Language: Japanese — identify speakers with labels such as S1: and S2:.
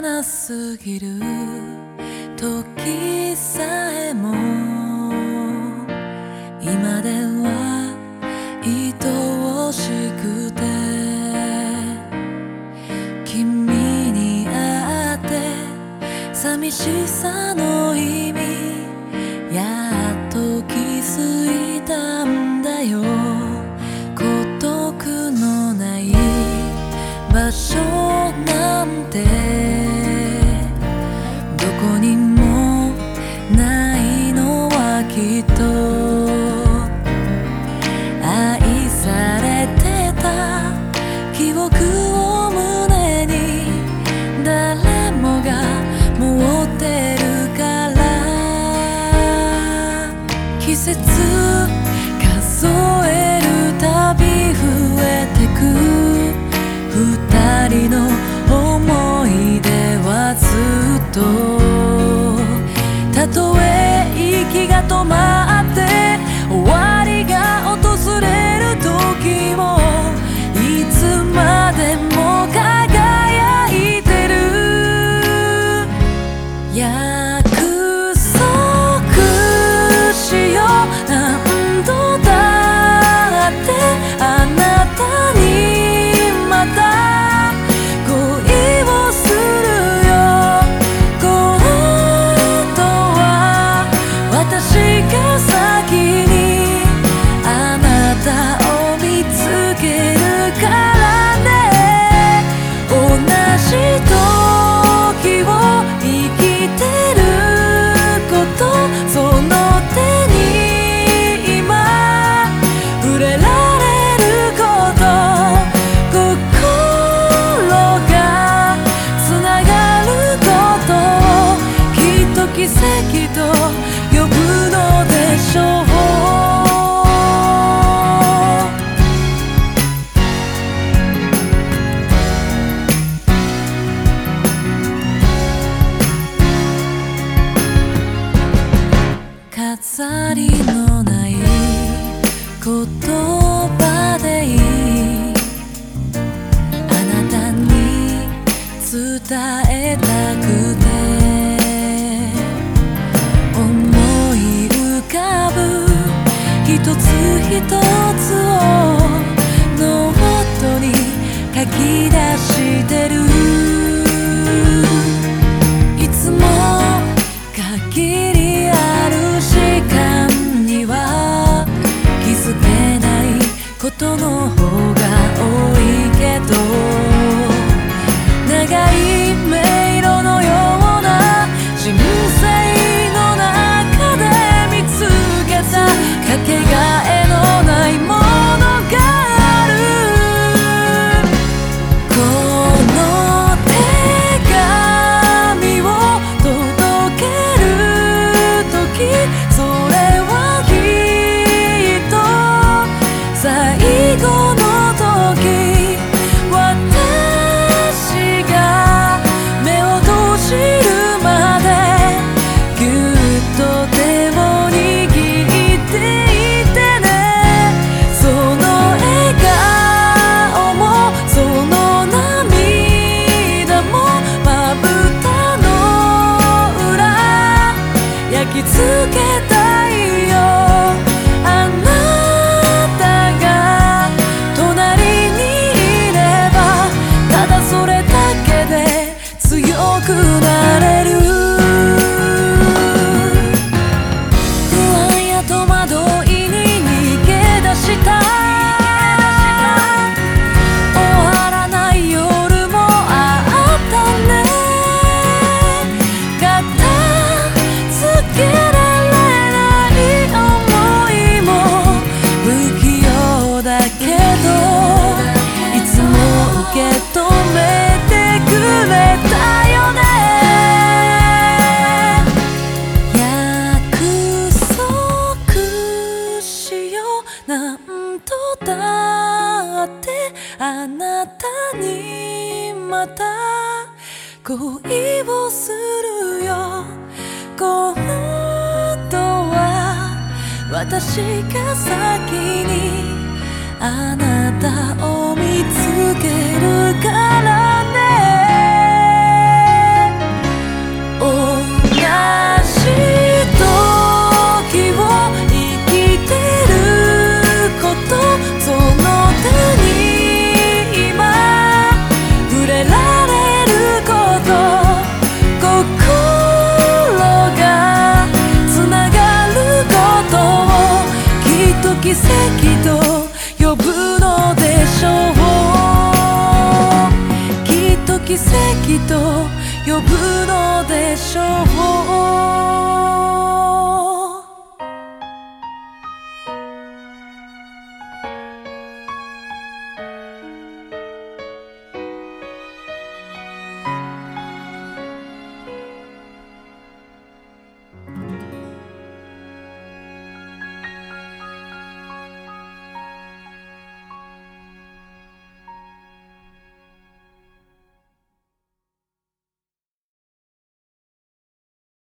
S1: なすぎる。時さえも今では愛おしくて君に会って寂しさの意味やっと気づいたんだよ。孤独のない場所なんてこにもないのはきっとさりのない言葉でいいあなたに伝えたくて思い浮かぶ一つ一つをノートに書き出してる todo あなたにまた恋をするよ。今度は私が先にあなたを見つけるからね。奇跡と呼ぶのでしょう。